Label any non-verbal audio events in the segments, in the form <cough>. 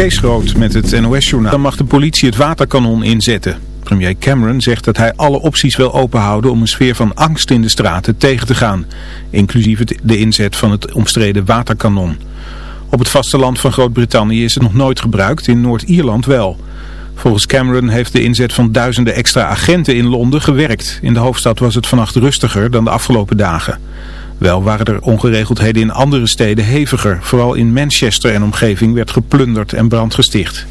Kees Groot met het NOS-journaal. Dan mag de politie het waterkanon inzetten. Premier Cameron zegt dat hij alle opties wil openhouden om een sfeer van angst in de straten tegen te gaan. Inclusief de inzet van het omstreden waterkanon. Op het vasteland van Groot-Brittannië is het nog nooit gebruikt, in Noord-Ierland wel. Volgens Cameron heeft de inzet van duizenden extra agenten in Londen gewerkt. In de hoofdstad was het vannacht rustiger dan de afgelopen dagen. Wel waren er ongeregeldheden in andere steden heviger. Vooral in Manchester en omgeving werd geplunderd en brand gesticht.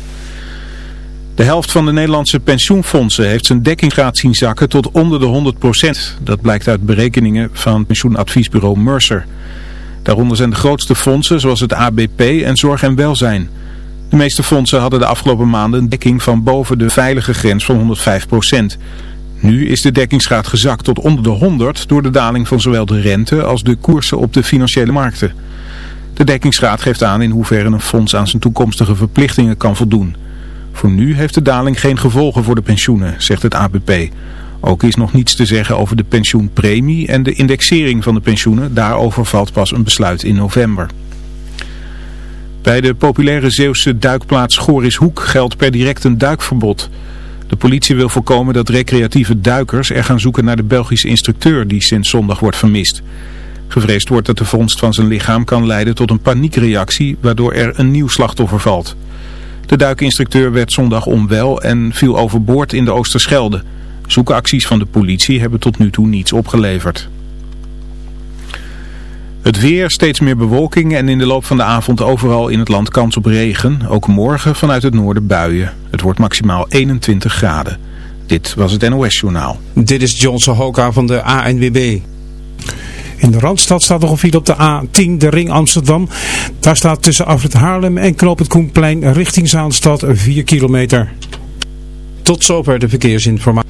De helft van de Nederlandse pensioenfondsen heeft zijn dekkingsgraad zien zakken tot onder de 100%. Dat blijkt uit berekeningen van pensioenadviesbureau Mercer. Daaronder zijn de grootste fondsen zoals het ABP en Zorg en Welzijn. De meeste fondsen hadden de afgelopen maanden een dekking van boven de veilige grens van 105%. Nu is de dekkingsgraad gezakt tot onder de 100 door de daling van zowel de rente als de koersen op de financiële markten. De dekkingsgraad geeft aan in hoeverre een fonds aan zijn toekomstige verplichtingen kan voldoen. Voor nu heeft de daling geen gevolgen voor de pensioenen, zegt het ABP. Ook is nog niets te zeggen over de pensioenpremie en de indexering van de pensioenen. Daarover valt pas een besluit in november. Bij de populaire Zeeuwse duikplaats Gorishoek geldt per direct een duikverbod. De politie wil voorkomen dat recreatieve duikers er gaan zoeken naar de Belgische instructeur die sinds zondag wordt vermist. Gevreesd wordt dat de vondst van zijn lichaam kan leiden tot een paniekreactie waardoor er een nieuw slachtoffer valt. De duikinstructeur werd zondag onwel en viel overboord in de Oosterschelde. Zoekacties van de politie hebben tot nu toe niets opgeleverd. Het weer, steeds meer bewolking en in de loop van de avond overal in het land kans op regen. Ook morgen vanuit het noorden buien. Het wordt maximaal 21 graden. Dit was het NOS Journaal. Dit is Johnson Hoka van de ANWB. In de Randstad staat nog een file op de A10, de ring Amsterdam. Daar staat tussen Afrit Haarlem en Knoop het Koenplein richting Zaanstad 4 kilometer. Tot zover de verkeersinformatie.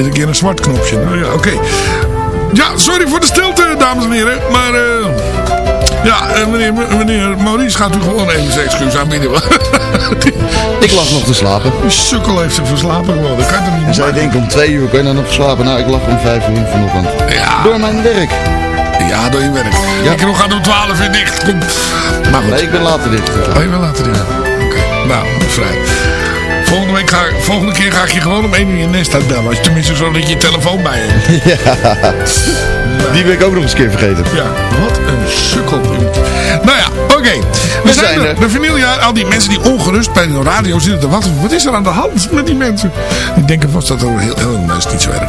Deze keer een zwart knopje. Nou ja, oké. Ja, sorry voor de stilte, dames en heren. Maar eh ja, meneer, meneer Maurice gaat u gewoon even zijn excuus aanbieden. <laughs> Ik lag nog te slapen. Die sukkel heeft zich verslapen gewoon. Dat kan toch niet En zij denkt om twee uur, kun je dan nog slapen? Nou, ik lag om vijf uur vanochtend. Ja. Door mijn werk. Ja, door je werk. Ja. Ik nog gaat om 12 uur dicht. Kom. Maar goed. Nee, ik ben later dicht. Oh, je laten doen. Oké, nou, vrij. Volgende, week ga, volgende keer ga ik je gewoon om 1 uur je nest uitbellen. Als je tenminste zo dat je je telefoon bij hebt. <laughs> Die ben ik ook nog eens een keer vergeten. Ja, wat een sukkel. Nou ja, oké. We, We zijn zijn er. De al die mensen die ongerust bij de radio zitten. Wat, wat is er aan de hand met die mensen? Die denken vast dat er heel, heel, dat is niet zo erg.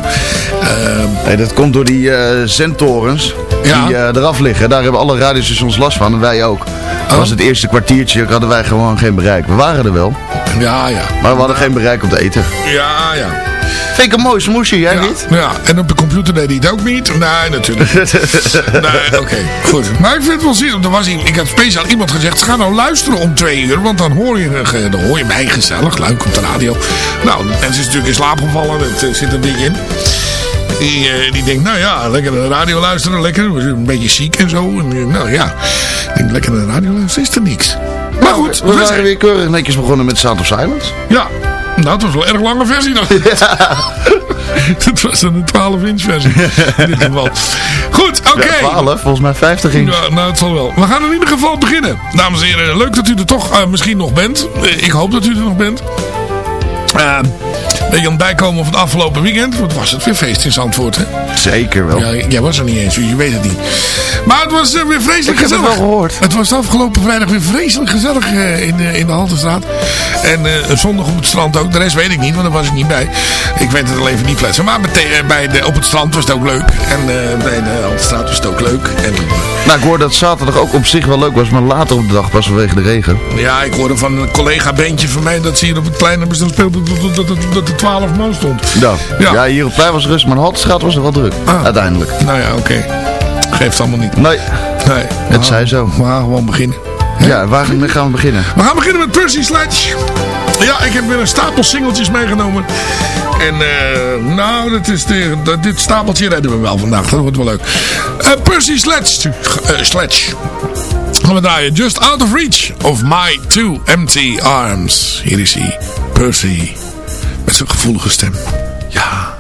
Ehm, dat komt door die eh zendtorens Ja. die eh, eraf liggen. Daar hebben alle radiostations last van en wij ook. Dat was het eerste kwartiertje, hadden wij gewoon geen bereik. We waren er wel, ja, ja. maar we hadden geen bereik op de eten. Ja, ja. Vind ik een mooi smoesje, jij Ja, niet? ja, en op de computer deed hij het ook niet. Nee, natuurlijk. <laughs> nee, oké, goed. Maar ik vind het wel zin. Er was ik had speciaal iemand gezegd, ga nou luisteren om twee uur. Want dan hoor je, eh, dan hoor je mij gezellig, leuk op de radio. Nou, de mens is natuurlijk in slaap gevallen. Dat eh, zit er dik in. Die, eh, die denkt, nou ja, lekker naar de radio luisteren. Lekker, we zijn een beetje ziek en zo. En, nou ja, ik denk, lekker naar de radio luisteren is er niks. Maar goed, we we waren zijn- weer keurig netjes begonnen met Sound of Silence. ja, nou, het was wel een erg lange versie <laughs> <laughs> dan. Het was een 12 inch versie. In dit geval. Goed, oké. Ja, 12, volgens mij 50 inch. Ja, nou, het zal wel. We gaan in ieder geval beginnen. Dames en heren, leuk dat u er toch eh, misschien nog bent. Eh, ik hoop dat u er nog bent. Eh beetje aan het bijkomen van het afgelopen weekend. Wat was het weer feest in Zandvoort, hè? Zeker wel. Ja, jij was er niet eens, je weet het niet. Maar het was eh, weer vreselijk Ik heb het gezellig. wel gehoord. Het was afgelopen vrijdag weer vreselijk gezellig eh, in, de, in de Haltestraat. En eh, zondag op het strand ook. De rest weet ik niet, want daar was ik niet bij. Ik weet het alleen even niet plaatsen. Maar mete- eh, bij de, op het strand was het ook leuk. En eh, bij de Haltestraat was het ook leuk. En Nou, ik hoorde dat zaterdag ook op zich wel leuk was, maar later op de dag pas vanwege de regen. ja, ik hoorde van een collega-bandje van mij dat ze hier op het staan spelen dat, dat, dat, dat, dat er 12 man stond. Ja. Ja. Ja. hier op plein was rustig, maar de Haltestraat was er wel druk. Ah. Uiteindelijk. Nou ja, oké. Geeft allemaal niet. Nee, Nee. we gaan- zij zo. We gaan gewoon beginnen. ja, waar gaan we beginnen? We gaan beginnen met Percy Sledge. Ja, ik heb weer een stapel singeltjes meegenomen. En eh, nou, dat is de, dat- dit stapeltje redden we wel vandaag. Dat wordt wel leuk. Eh, Percy Sledge. eh, Sledge. Gaan we draaien. Just out of reach of my two empty arms. Hier is hij. Percy. Met zijn gevoelige stem. Ja.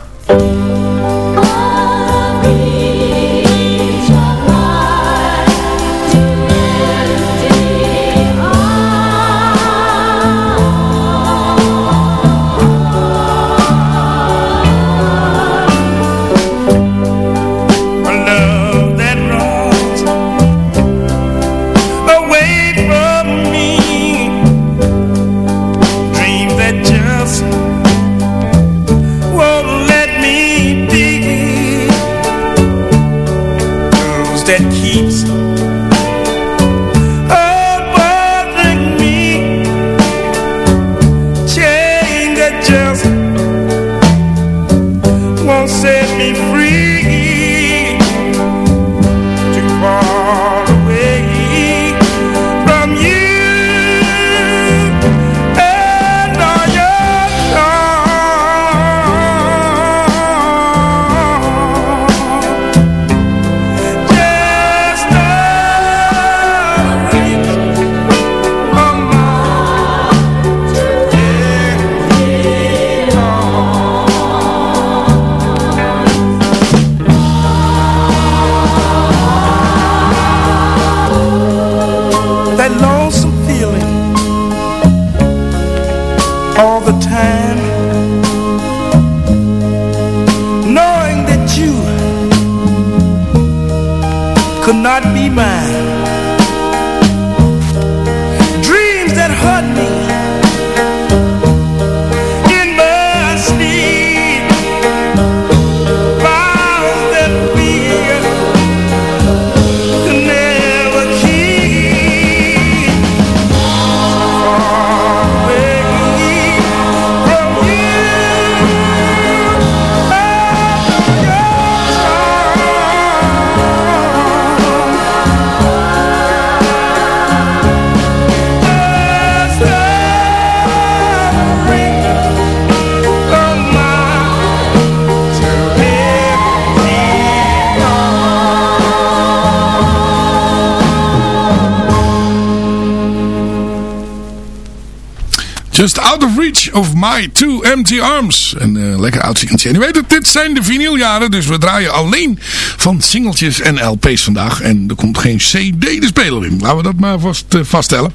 Just out of reach of my two empty arms. Een uh, lekker oud singeltje. En u weet het, dit zijn de vinyljaren. Dus we draaien alleen van singeltjes en LP's vandaag. En er komt geen CD de speler in. Laten we dat maar vast, uh, vaststellen.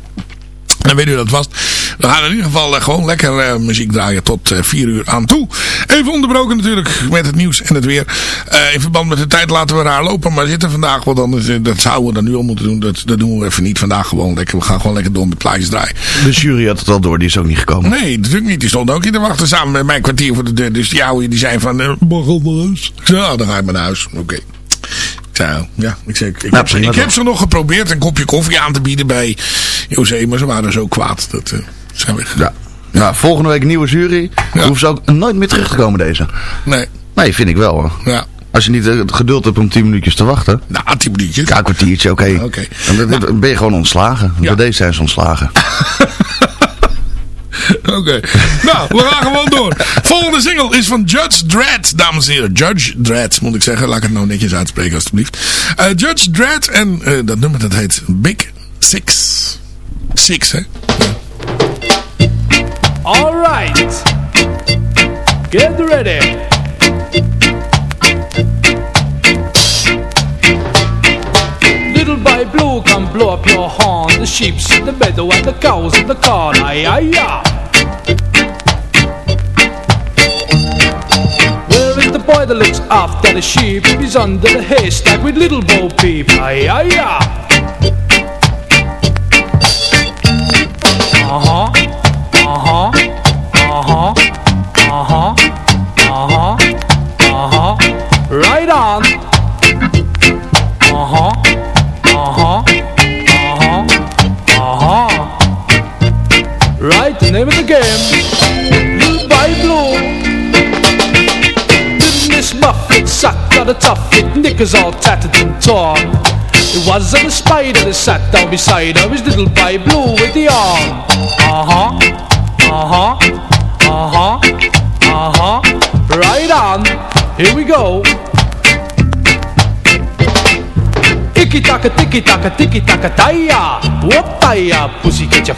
Dan weet u dat vast. We gaan in ieder geval uh, gewoon lekker uh, muziek draaien tot uh, 4 uur aan toe. Even onderbroken natuurlijk met het nieuws en het weer. in verband met de tijd laten we raar lopen. Maar zitten vandaag, want dan dat zouden we dan nu al moeten doen. Dat, dat doen we even niet vandaag gewoon lekker. We gaan gewoon lekker door met plaatjes draaien. De jury had het al door, die is ook niet gekomen. Nee, natuurlijk niet. Die stond ook hier te wachten samen met mijn kwartier voor de deur. Dus die oude die zijn van, mag al naar huis? Ik nou, dan ga ik maar naar huis. Oké. Okay. Zo, ja, ik, zeg, ik, nou, heb, ze, ik heb ze nog geprobeerd een kopje koffie aan te bieden bij José, maar ze waren zo kwaad. Dat uh, zijn weg. Ja. ja, volgende week nieuwe jury. Ja. Hoeven ze ook nooit meer terug te komen deze. Nee. Nee, vind ik wel hoor. Ja. Als je niet het geduld hebt om 10 minuutjes te wachten. Nou, 10 minuutjes. Ja, een kwartiertje, oké. Okay. Okay. Dan nou. ben je gewoon ontslagen. Ja. Bij deze zijn ze ontslagen. <laughs> Oké. Okay. Nou, we gaan gewoon door. Volgende single is van Judge Dredd, dames en heren. Judge Dredd, moet ik zeggen. Laat ik het nou netjes uitspreken, alstublieft. Uh, Judge Dredd en uh, dat nummer dat heet Big Six. Six, hè? Ja. Alright. Get ready. Little by blue, come blow up your horn. The sheep's, in the meadow, and the cows in the corn. Aye, aye, aye. Where is the boy that looks after the sheep? He's under the haystack with little Bo Peep. Aye, aye, aye. Uh-huh, uh-huh, Right on. Uh-huh, uh-huh, uh-huh, uh-huh. Right, the name of the game. By blue. Miss knickers all tattered and torn. It wasn't a spider that sat down beside her, his little by blue with the arm. Uh-huh, uh-huh, uh-huh, uh-huh. Right on, here we go. Icky taka, ticky taka, ticky taka, taya. What taya? Pussy catch.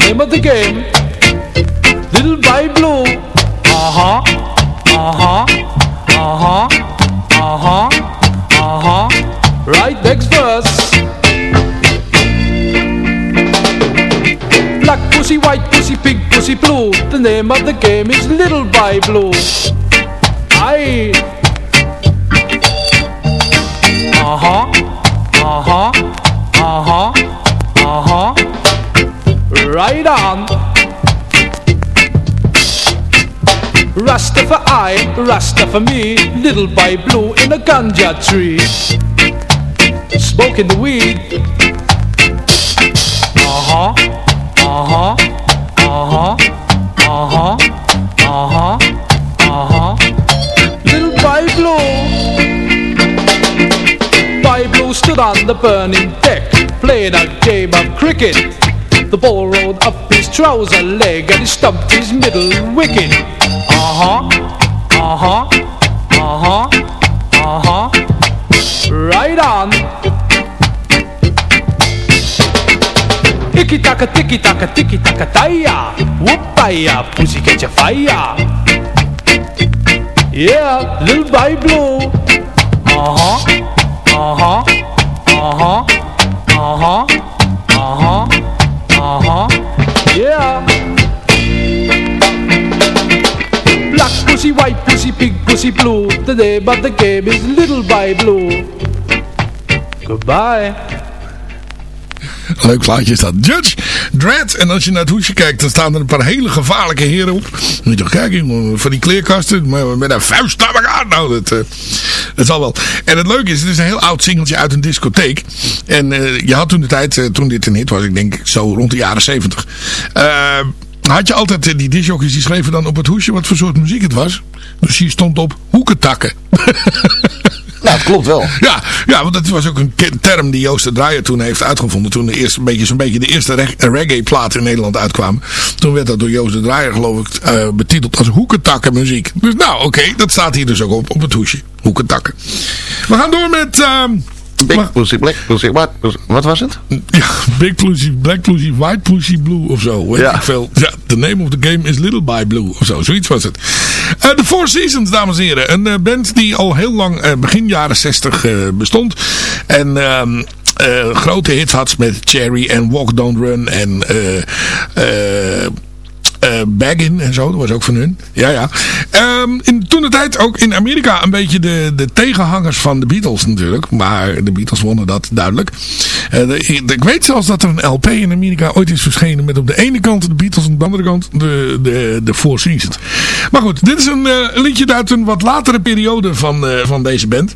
Name of the game, little by blue. Uh-huh, uh-huh, uh-huh, uh-huh, uh-huh. Right, next verse. Black pussy, white pussy, pink pussy, blue. The name of the game is Little by Blue. Aye. Uh-huh, uh-huh, uh-huh, uh-huh. Right on. Rasta for I, Rasta for me, little by blue in a ganja tree. Smoking the weed. Uh-huh, the burning deck, playing a game of cricket. The ball rolled up his trouser leg and he stumped his middle wicket. Uh-huh, uh-huh, uh-huh, uh-huh. Right on. Icky taka, ticky taka, ticky taka, taya. Whoopaya, pussy catch a fire. Yeah, little by blue. Uh-huh, uh-huh, uh-huh, uh-huh, uh-huh, uh-huh. Yeah. Black pussy, white pussy, pink pussy, blue. Name of the game is Little by Blue. Goodbye. Leuk plaatje is dat. Judge Dredd. En als je naar het hoesje kijkt, dan staan er een paar hele gevaarlijke heren op. Moet je toch kijken, van die kleerkasten. Met een vuist naar elkaar. Nou, dat, uh, zal wel. En het leuke is, het is een heel oud singeltje uit een discotheek. En uh, je had toen de tijd, uh, toen dit een hit was, ik denk zo rond de jaren zeventig. had je altijd die discjockeys die schreven dan op het hoesje wat voor soort muziek het was. Dus hier stond op hoekentakken. <laughs> Nou, dat klopt wel. Ja, ja, want dat was ook een term die Joost de Draaier toen heeft uitgevonden. Toen de eerste, beetje, zo'n beetje de eerste reggae platen in Nederland uitkwamen. Toen werd dat door Joost de Draaier geloof ik uh, betiteld als hoekentakkenmuziek. Dus nou, oké, dat staat hier dus ook op, op het hoesje. Hoekentakken. We gaan door met... Uh, Big Pussy, Black Pussy, White Pussy. Wat was het? Ja, Big Pussy, Black Pussy, White Pussy, Blue of zo. Weet Ja. ik veel. Ja, the name of the game is Little by Blue of zo. Zoiets was het. Eh, De Four Seasons, dames en heren. Een eh, band die al heel lang, eh, begin jaren 60 eh, bestond. En... ehm, eh, grote hits had met Cherry en Walk Don't Run en eh eh Baggin en zo, dat was ook van hun. Ja, ja. Ehm, in, toen de tijd ook in Amerika een beetje de, de tegenhangers van de Beatles natuurlijk. Maar de Beatles wonnen dat duidelijk. Eh, ik, weet zelfs dat er een LP in Amerika ooit is verschenen met op de ene kant de Beatles en op de andere kant de, de, de Four Seasons. Maar goed, dit is een eh, liedje uit een wat latere periode van, van deze band.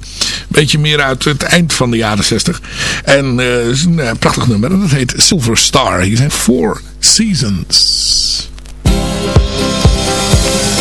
Beetje meer uit het eind van de jaren 60. En het is een prachtig nummer dat heet Silver Star. Hier zijn Four Seasons. In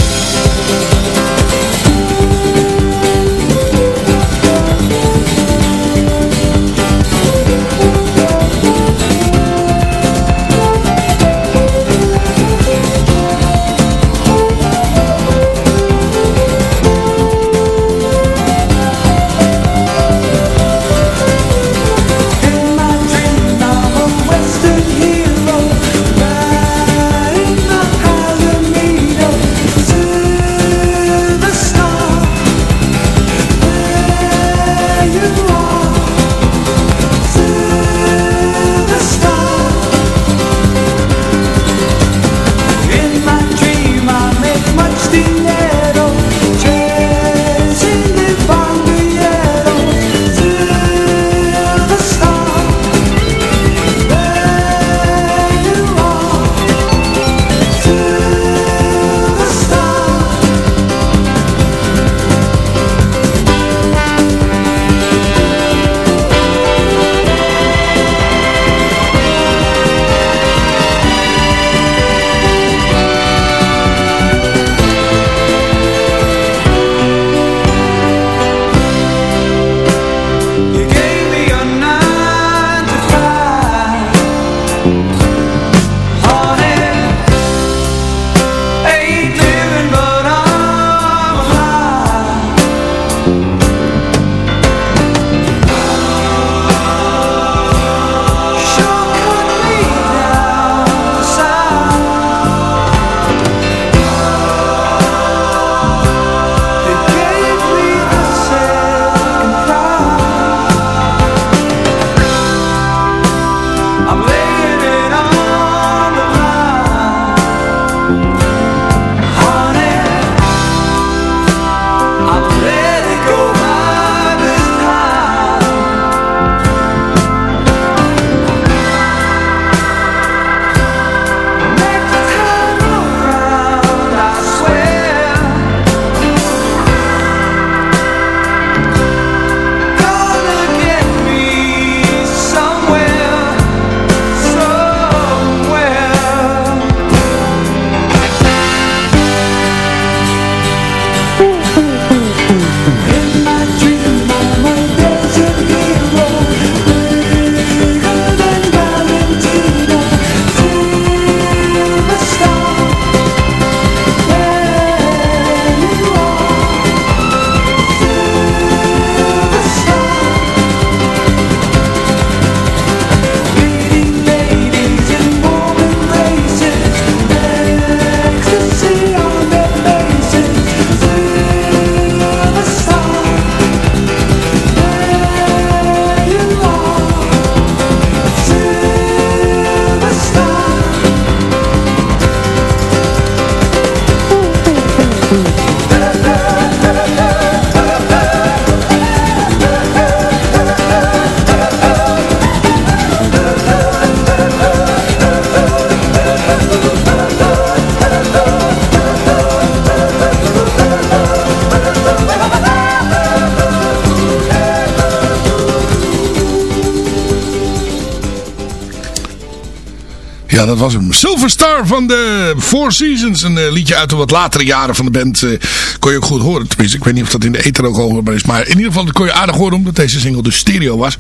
dat was hem. Silver Star van de Four Seasons. Een eh, liedje uit de wat latere jaren van de band. eh, kon je ook goed horen. Tenminste, ik weet niet of dat in de ether ook hoorbaar is. Maar in ieder geval kon je aardig horen omdat deze single dus stereo was.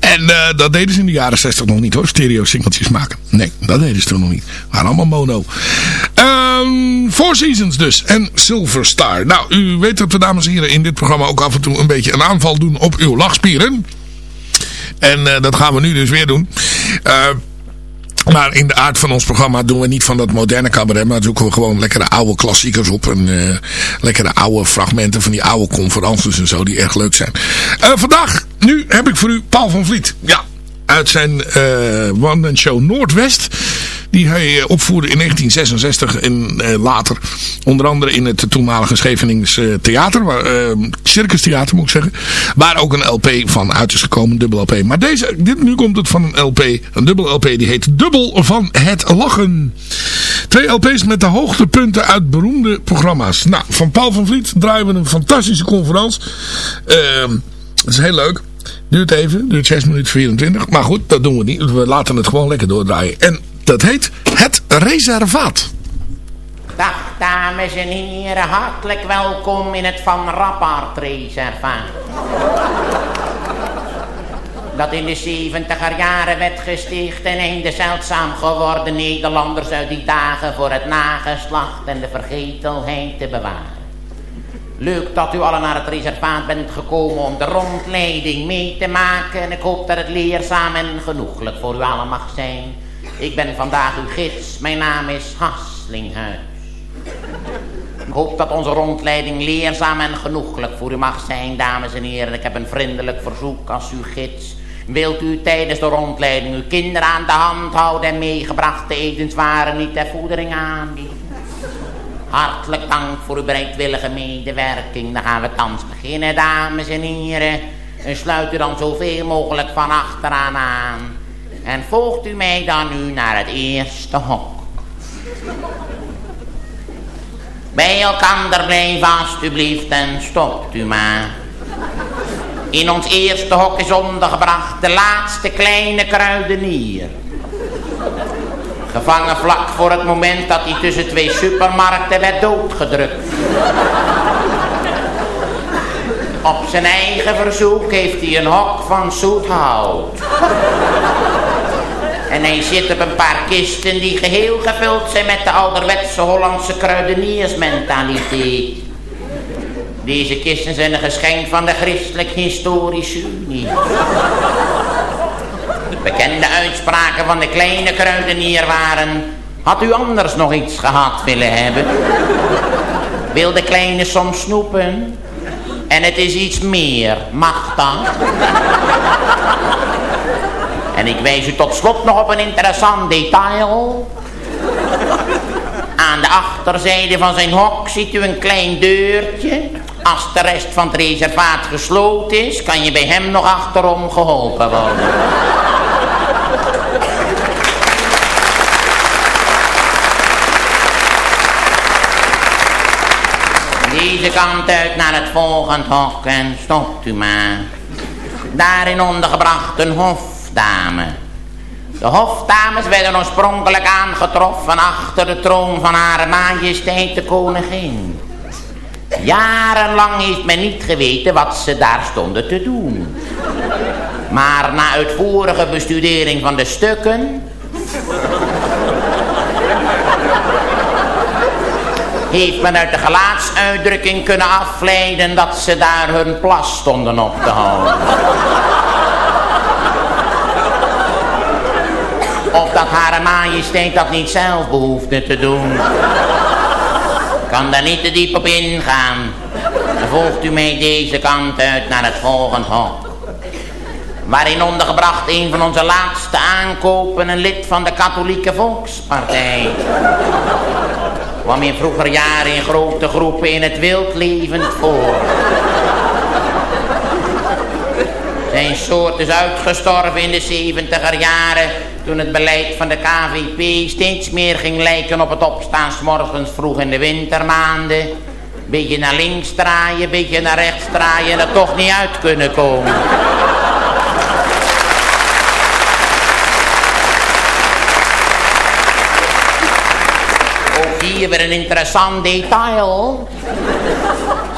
En eh, dat deden ze in de jaren 60 nog niet hoor. Stereo singeltjes maken. Nee, dat deden ze toen nog niet. waren allemaal mono. Ehm Four Seasons dus. En Silver Star. Nou, u weet dat we dames en heren in dit programma ook af en toe een beetje een aanval doen op uw lachspieren. En dat gaan we nu dus weer doen. Eh, maar in de aard van ons programma doen we niet van dat moderne cabaret. Maar zoeken we gewoon lekkere oude klassiekers op. En eh, lekkere oude fragmenten van die oude conferences en zo. Die erg leuk zijn. Eh, vandaag, nu heb ik voor u Paul van Vliet. Ja, uit zijn eh one-man show Noordwest. Die hij eh, opvoerde in 1966 en eh, later onder andere in het toenmalige Schevenings eh, theater. Circus Theater moet ik zeggen. Waar ook een LP van uit is gekomen, dubbel LP. Maar deze, dit, nu komt het van een LP, een dubbel LP die heet Dubbel van het Lachen. Twee LP's met de hoogtepunten uit beroemde programma's. Nou, van Paul van Vliet draaien we een fantastische conferentie. Ehm, dat is heel leuk. Duurt even, duurt 6 minuten 24. Maar goed, dat doen we niet. We laten het gewoon lekker doordraaien. En dat heet Het Reservaat. Dag dames en heren, hartelijk welkom in het Van Rappard Reservaat. Dat in de 70er jaren werd gesticht en een de zeldzaam geworden Nederlanders uit die dagen voor het nageslacht en de vergetelheid te bewaren. Leuk dat u allen naar het reservaat bent gekomen om de rondleiding mee te maken. En ik hoop dat het leerzaam en genoeglijk voor u allen mag zijn. Ik ben vandaag uw gids. Mijn naam is Haslinghuis. Ik hoop dat onze rondleiding leerzaam en genoeglijk voor u mag zijn, dames en heren. Ik heb een vriendelijk verzoek als uw gids. Wilt u tijdens de rondleiding uw kinderen aan de hand houden en meegebrachte etenswaren niet ter voedering aanbieden? Hartelijk dank voor uw bereidwillige medewerking. Dan gaan we thans beginnen, dames en heren. En sluit u dan zoveel mogelijk van achteraan aan. En volgt u mij dan nu naar het eerste hok. Bij elkander blijven alstublieft en stopt u maar. In ons eerste hok is ondergebracht de laatste kleine kruidenier. Gevangen vlak voor het moment dat hij tussen twee supermarkten werd doodgedrukt. Op zijn eigen verzoek heeft hij een hok van zoet hout. En hij zit op een paar kisten die geheel gevuld zijn met de ouderwetse Hollandse kruideniersmentaliteit. Deze kisten zijn een geschenk van de Christelijk Historische Unie. Bekende uitspraken van de kleine kruidenier waren... Had u anders nog iets gehad willen hebben? Wil de kleine soms snoepen? En het is iets meer. Mag dat? En ik wijs u tot slot nog op een interessant detail. Aan de achterzijde van zijn hok ziet u een klein deurtje. Als de rest van het reservaat gesloten is, kan je bij hem nog achterom geholpen worden. Deze kant uit naar het volgende hok en stopt u maar. Daarin ondergebracht een hofdame. De hofdames werden oorspronkelijk aangetroffen achter de troon van haar majesteit de koningin. Jarenlang heeft men niet geweten wat ze daar stonden te doen. Maar na uitvoerige bestudering van de stukken... heeft men uit de gelaatsuitdrukking kunnen afleiden dat ze daar hun plas stonden op te houden. Of dat haar majesteit dat niet zelf behoefde te doen. Kan daar niet te diep op ingaan. Volgt u mij deze kant uit naar het volgende hok. Waarin ondergebracht een van onze laatste aankopen een lid van de katholieke volkspartij. kwam in vroeger jaren in grote groepen in het wild levend voor. Zijn soort is uitgestorven in de 70er jaren toen het beleid van de KVP steeds meer ging lijken op het opstaan 's morgens vroeg in de wintermaanden. Beetje naar links draaien, beetje naar rechts draaien en er toch niet uit kunnen komen. Ook hier weer een interessant detail.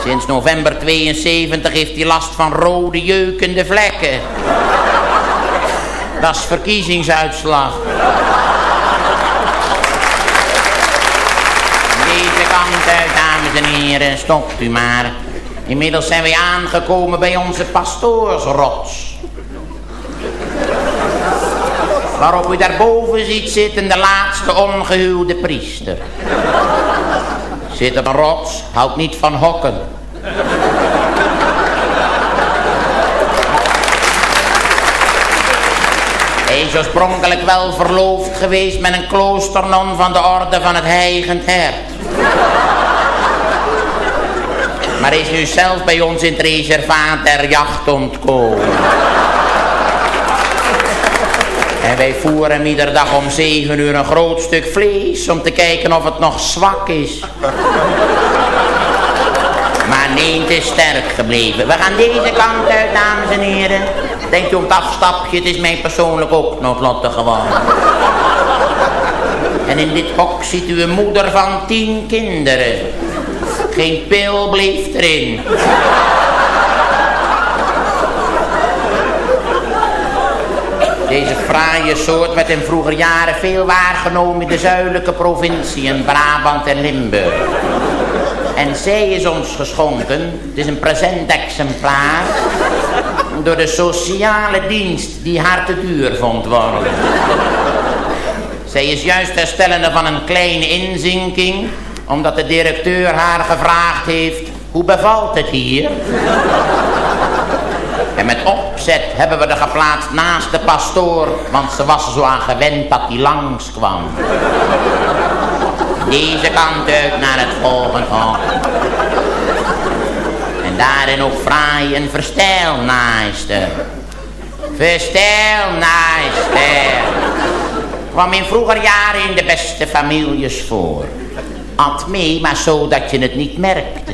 Sinds november 72 heeft hij last van rode jeukende vlekken. Dat is verkiezingsuitslag. Deze kant uit, dames en heren, stopt u maar. Inmiddels zijn wij aangekomen bij onze pastoorsrots. Waarop u daarboven ziet zitten de laatste ongehuwde priester. Zit op een rots, houdt niet van hokken. Hij is oorspronkelijk wel verloofd geweest met een kloosternon van de orde van het Heigend Hert. Maar is nu zelf bij ons in het reservaat der jacht ontkomen. En wij voeren hem iedere dag om 7 uur een groot stuk vlees om te kijken of het nog zwak is. Maar nee, het is sterk gebleven. We gaan deze kant uit, dames en heren. Denkt u om het afstapje, het is mij persoonlijk ook noodlottig geworden. En in dit hok ziet u een moeder van tien kinderen. Geen pil bleef erin. Deze fraaie soort werd in vroeger jaren veel waargenomen in de zuidelijke provinciën Brabant en Limburg. En zij is ons geschonken, het is een present exemplaar, door de sociale dienst die haar te duur vond worden. Zij is juist herstellende van een kleine inzinking, omdat de directeur haar gevraagd heeft, hoe bevalt het hier? En met opzet hebben we er geplaatst naast de pastoor, want ze was zo aan gewend dat hij langskwam. Deze kant uit naar het volgende daarin ook fraai een verstelnaaister. Verstelnaaister. Kwam in vroeger jaren in de beste families voor. At mee, maar zo dat je het niet merkte.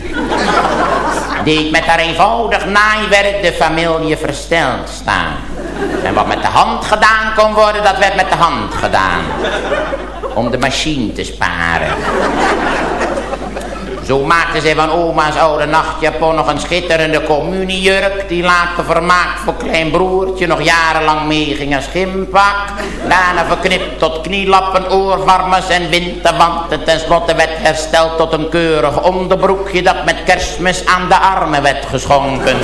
Deed met haar eenvoudig naaiwerk de familie versteld staan. En wat met de hand gedaan kon worden, dat werd met de hand gedaan. Om de machine te sparen. Zo maakte zij van oma's oude nachtjapon nog een schitterende communiejurk... die later vermaakt voor klein broertje nog jarenlang meeging als schimpak. Daarna verknipt tot knielappen, oorvarmers en winterband... en tenslotte werd hersteld tot een keurig onderbroekje... dat met kerstmis aan de armen werd geschonken.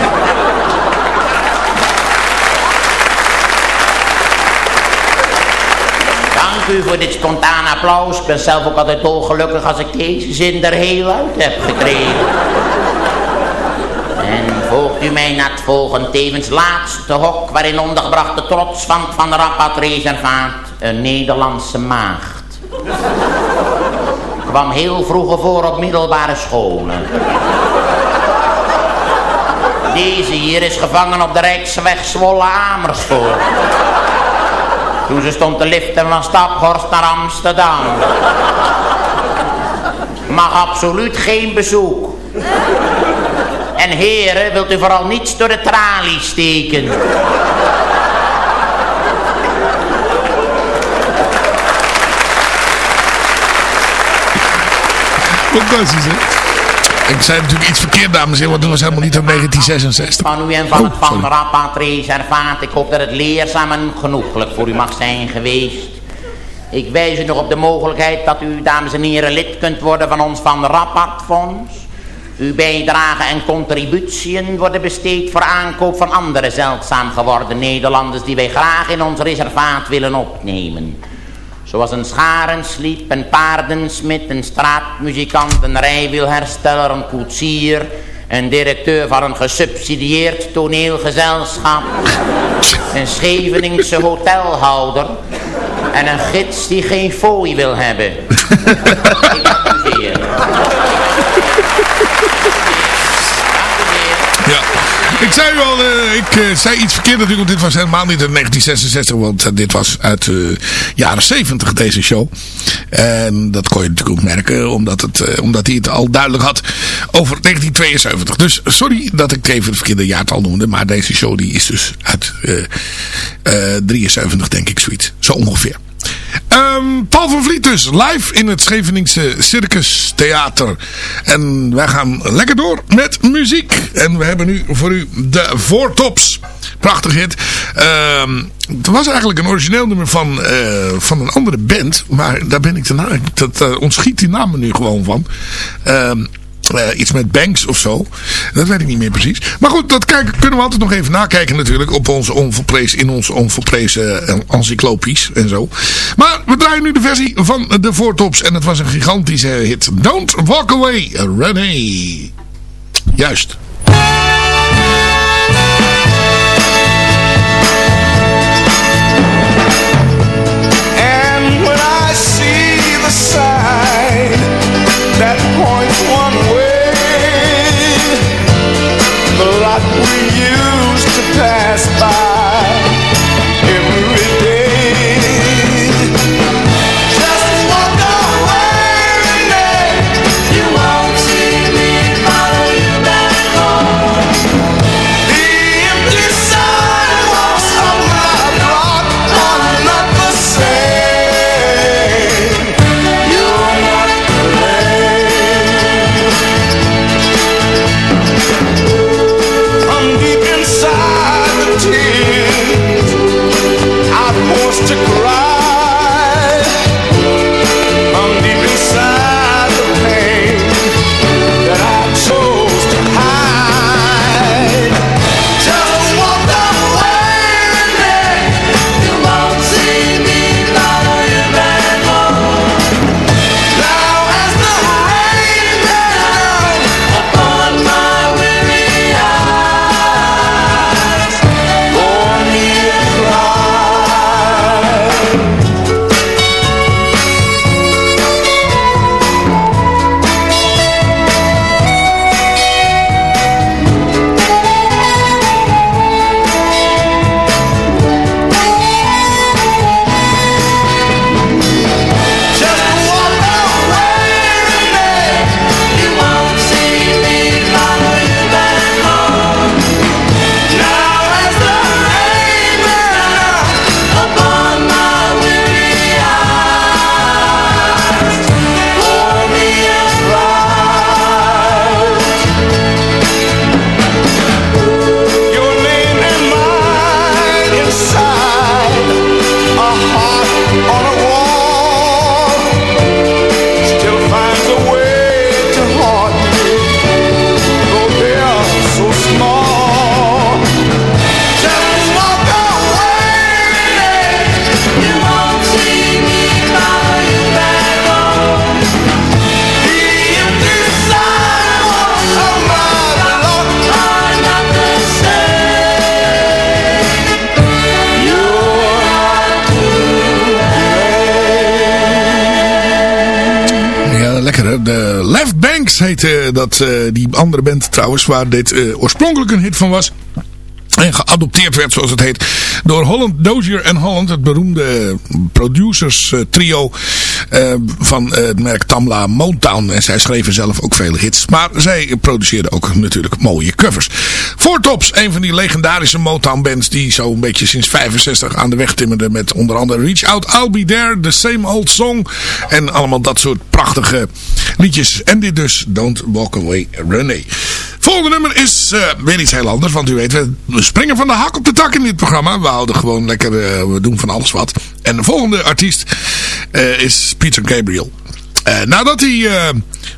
U voor dit spontaan applaus. Ik ben zelf ook altijd dolgelukkig als ik deze zin er heel uit heb gekregen. En volgt u mij naar het volgende, tevens laatste hok... waarin ondergebracht de trots van Rapat Reservaat... een Nederlandse maagd. Kwam heel vroeger voor op middelbare scholen. Deze hier is gevangen op de Rijksweg Zwolle-Amersfoort. Toen ze stond te liften van Staphorst naar Amsterdam. Mag absoluut geen bezoek. En heren, wilt u vooral niets door de tralies steken. Fantastisch, hè? Ik zei natuurlijk iets verkeerd, dames en heren, want het was helemaal niet uit 1966. Van u en van Oh, het Van sorry. Rapat Reservaat. Ik hoop dat het leerzaam en genoeglijk voor u mag zijn geweest. Ik wijs u nog op de mogelijkheid dat u, dames en heren, lid kunt worden van ons Van Rapat Fonds. Uw bijdragen en contributiën worden besteed voor aankoop van andere zeldzaam geworden Nederlanders die wij graag in ons reservaat willen opnemen. Zoals een scharensliep, een paardensmid, een straatmuzikant, een rijwielhersteller, een koetsier, een directeur van een gesubsidieerd toneelgezelschap, een Scheveningse hotelhouder en een gids die geen fooi wil hebben. <laughs> Ik u zeer. Ja. Ik zei u al, eh, ik eh, zei iets verkeerd natuurlijk, want dit was helemaal niet uit 1966, want eh, dit was uit de jaren 70 deze show. En dat kon je natuurlijk ook merken, omdat, het, omdat hij het al duidelijk had over 1972. Dus sorry dat ik even het verkeerde jaartal noemde, maar deze show die is dus uit eh, eh, 73 denk ik zoiets, zo ongeveer. Ehm, Paul van Vliet dus, live in het Scheveningse Circus Theater. En wij gaan lekker door met muziek. En we hebben nu voor u de Voortops. Prachtig hit. Ehm, het was eigenlijk een origineel nummer van, eh, van een andere band. Maar daar ben ik naam, dat uh, ontschiet die naam nu gewoon van. Ehm, Eh, iets met Banks of zo. Dat weet ik niet meer precies. Maar goed, dat kunnen we altijd nog even nakijken natuurlijk. Op onze in onze onverprezen uh, encyclopies en zo. Maar we draaien nu de versie van de Voortops. En het was een gigantische hit. Don't Walk Away, René. Juist. Heette dat, eh, die andere band trouwens, waar dit eh, oorspronkelijk een hit van was. En geadopteerd werd, zoals het heet, door Holland, Dozier en Holland. Het beroemde producers eh, trio eh, van eh, het merk Tamla Motown. En zij schreven zelf ook vele hits. Maar zij produceerden ook natuurlijk mooie covers. Four Tops, een van die legendarische Motown bands die zo een beetje sinds 65 aan de weg timmerden. Met onder andere Reach Out, I'll Be There, The Same Old Song. En allemaal dat soort prachtige liedjes. En dit dus, Don't Walk Away Renee. Volgende nummer is eh, weer iets heel anders. Want u weet, we springen van de hak op de tak in dit programma. We houden gewoon lekker, eh, we doen van alles wat. En de volgende artiest eh, is Peter Gabriel. Eh, nadat hij eh,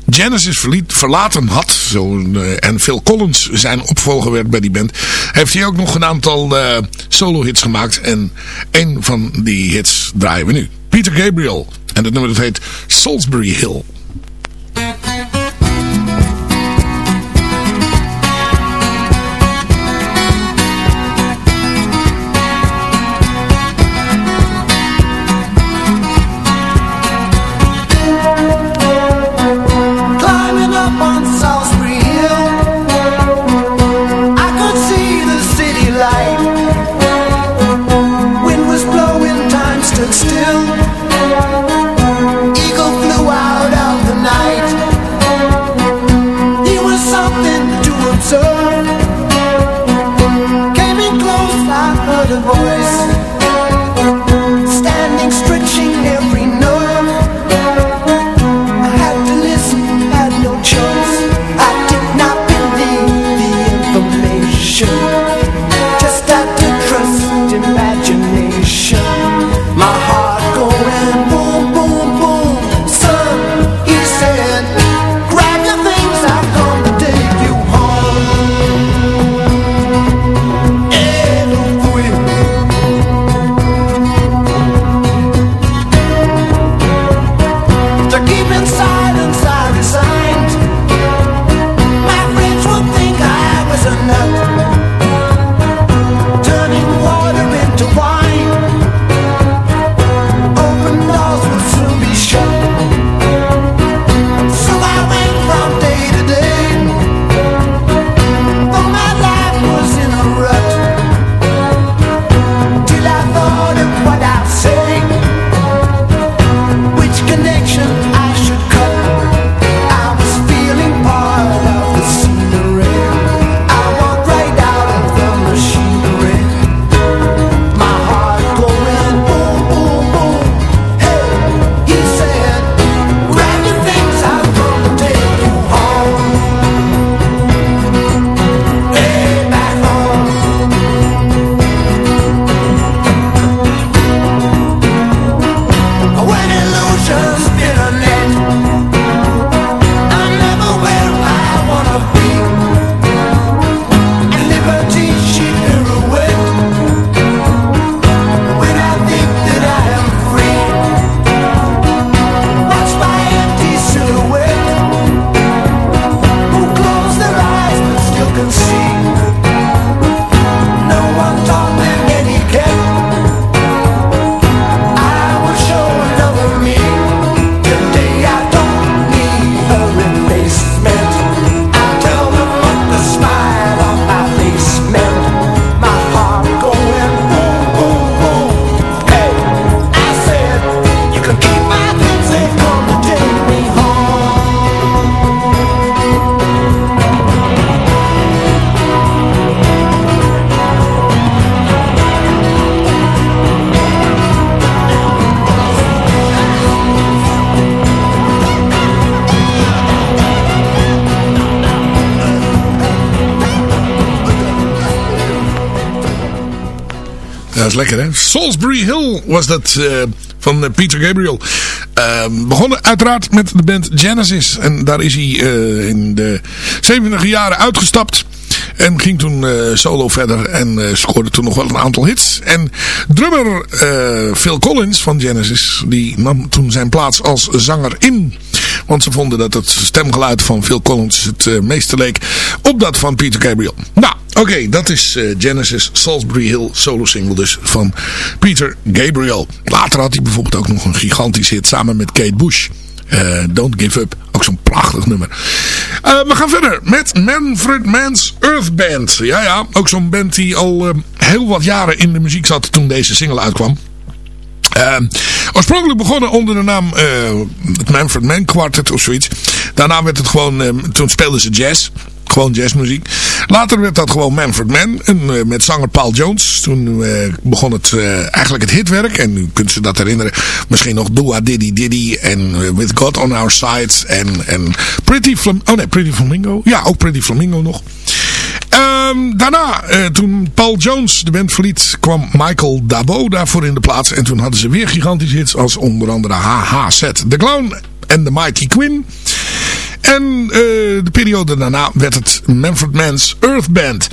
Genesis verliet, verlaten had zo, eh, en Phil Collins zijn opvolger werd bij die band, heeft hij ook nog een aantal eh, solo hits gemaakt. En een van die hits draaien we nu. Peter Gabriel. En dat nummer dat heet Salisbury Hill. Lekker hè. Salisbury Hill was dat eh, van eh, Peter Gabriel. Ehm, begonnen uiteraard met de band Genesis. En daar is hij eh, in de 70 jaren uitgestapt. En ging toen solo verder en scoorde toen nog wel een aantal hits. En drummer Phil Collins van Genesis, die nam toen zijn plaats als zanger in. Want ze vonden dat het stemgeluid van Phil Collins het meeste leek op dat van Peter Gabriel. Nou, oké, dat is eh, Genesis Salisbury Hill solo single dus van Peter Gabriel. Later had hij bijvoorbeeld ook nog een gigantisch hit samen met Kate Bush. Eh, Don't Give Up. Ook zo'n prachtig nummer. Eh, we gaan verder met Manfred Mann's Earth Band. Ja, ja, ook zo'n band die al heel wat jaren in de muziek zat toen deze single uitkwam. Uh, oorspronkelijk begonnen onder de naam het Manfred Mann Quartet of zoiets. Daarna werd het gewoon, uh, toen speelden ze jazz. Gewoon jazzmuziek. Later werd dat gewoon Manfred Mann. En, uh, met zanger Paul Jones. Toen begon het eigenlijk het hitwerk. En u kunt ze dat herinneren. Misschien nog Dua Diddy Diddy. En With God on Our Side. En, en Pretty Flamingo. Oh nee, Pretty Flamingo. Ja, ook Pretty Flamingo nog. Um, daarna, toen Paul Jones de band verliet, kwam Michael Dabo daarvoor in de plaats. En toen hadden ze weer gigantische hits als onder andere HHZ The Clown en The Mighty Quinn. En uh, de periode daarna werd het Manfred Mann's Earth Band.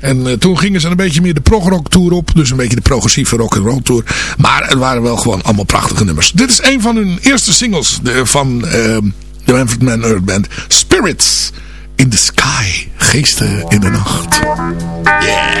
En uh, toen gingen ze een beetje meer de prog-rock tour op. Dus een beetje de progressieve rock and roll tour. Maar het waren wel gewoon allemaal prachtige nummers. Dit is een van hun eerste singles de, van uh, de Manfred Mann Earth Band. Spirits in the Sky. Geesten in de nacht. Yeah!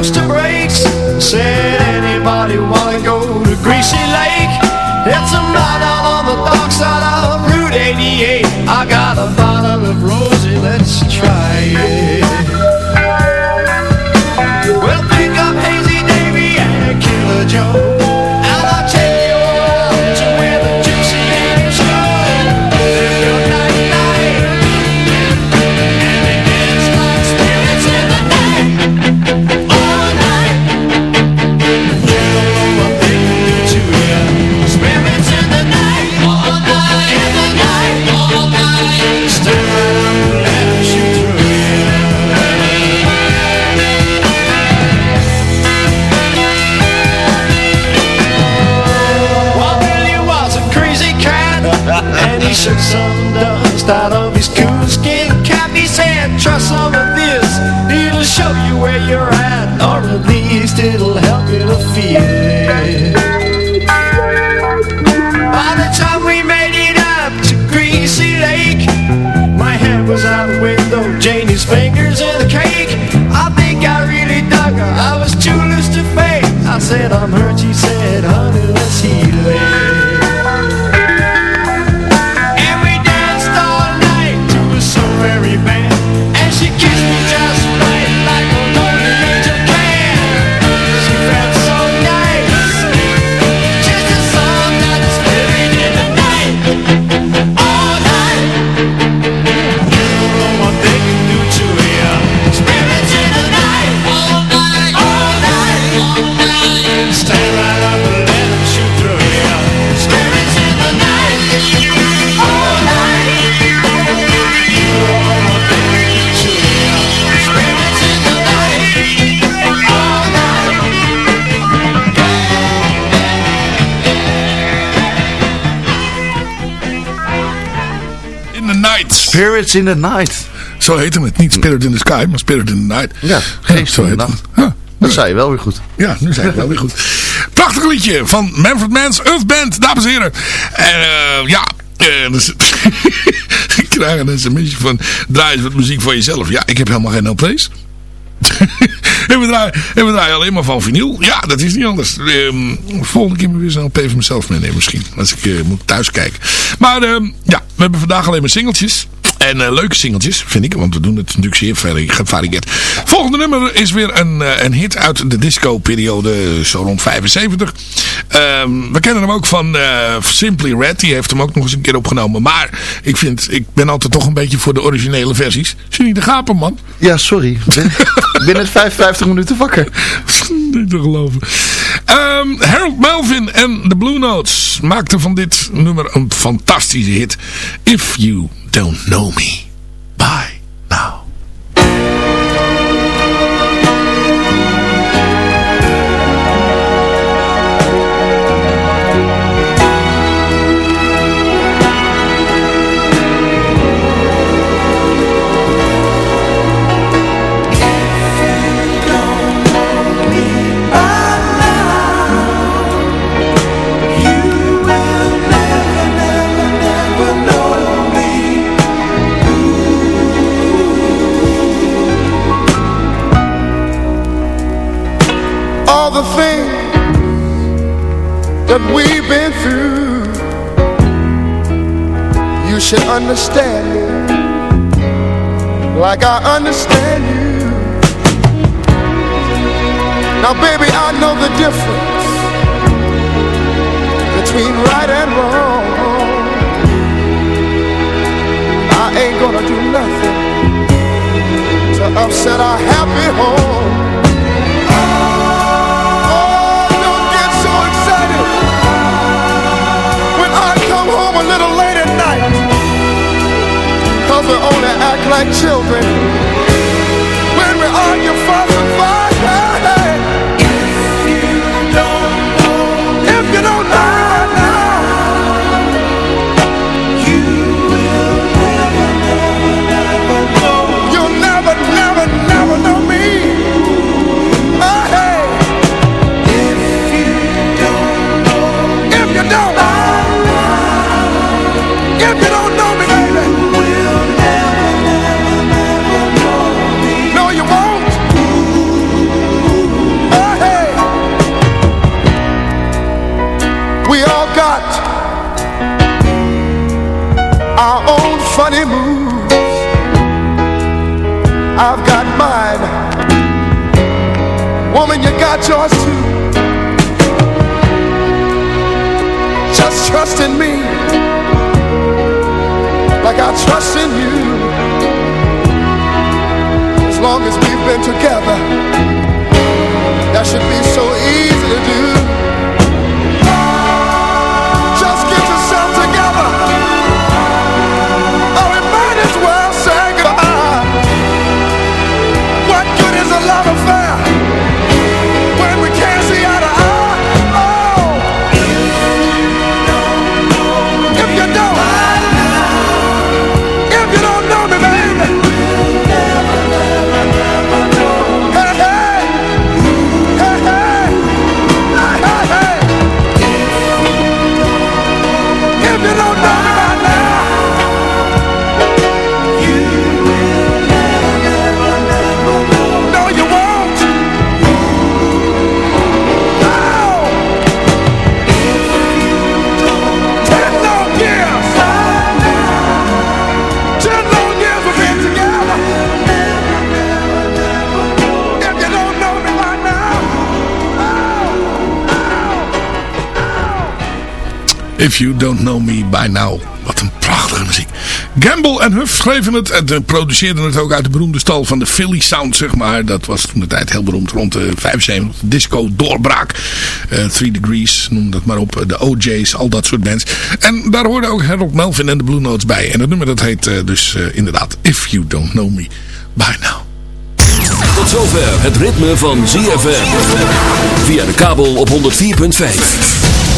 Coaster brakes. Said, anybody wanna go to Greasy Lake? It's a night on the dark side of Route 88. I got a bottle of rosy, let's try said, I'm hurt. Spirits in the Night. Zo heette het. Niet Spirit in the Sky, maar Spirit in the Night. Ja, geest in de nacht. Ja, dat zei je wel weer goed. Ja, nu zei ik wel weer goed. Prachtig liedje van Manfred Mann's Earth Band, dames en heren. En uh, ja, uh, dus, <laughs> krijgen een sms'je van draai eens wat muziek van jezelf. Ja, ik heb helemaal geen LP's. <laughs> en, we draaien, en we draaien alleen maar van vinyl. Ja, dat is niet anders. Ehm, volgende keer moet ik weer zo'n LP van mezelf meenemen misschien. Als ik eh, moet thuis kijken. Maar ehm, ja, we hebben vandaag alleen maar singeltjes. En eh, leuke singeltjes, vind ik. Want we doen het natuurlijk zeer gevarieerd. Volgende nummer is weer een, eh, een hit uit de disco-periode, zo rond 75. Ehm, we kennen hem ook van eh, Simply Red. Die heeft hem ook nog eens een keer opgenomen. Maar ik vind, ik ben altijd toch een beetje voor de originele versies. Zie je de gapen, man? Ja, sorry. Binnen 55 <laughs> minuten wakker. <laughs> Niet te geloven. Ehm, Harold Melvin en de Blue Notes maakten van dit nummer een fantastische hit. If You Don't Know Me. Bye now. That we've been through. You should understand me like I understand you. Now, baby, I know the difference between right and wrong. I ain't gonna do nothing to upset our happy home. We only act like children Got yours too. Just trust in me like I trust in you. As long as we've been together, that should be so easy to do. If You Don't Know Me By Now. Wat een prachtige muziek. Gamble en Huff schreven het en eh, produceerden het ook uit de beroemde stal van de Philly Sound, zeg maar. Dat was toen de tijd heel beroemd rond de 75. Disco doorbraak. Eh, Three Degrees, noem dat maar op. De OJ's, al dat soort bands. En daar hoorde ook Harold Melvin en de Blue Notes bij. En het nummer dat heet eh, dus inderdaad If You Don't Know Me By Now. Tot zover het ritme van ZFM. Via de kabel op 104.5.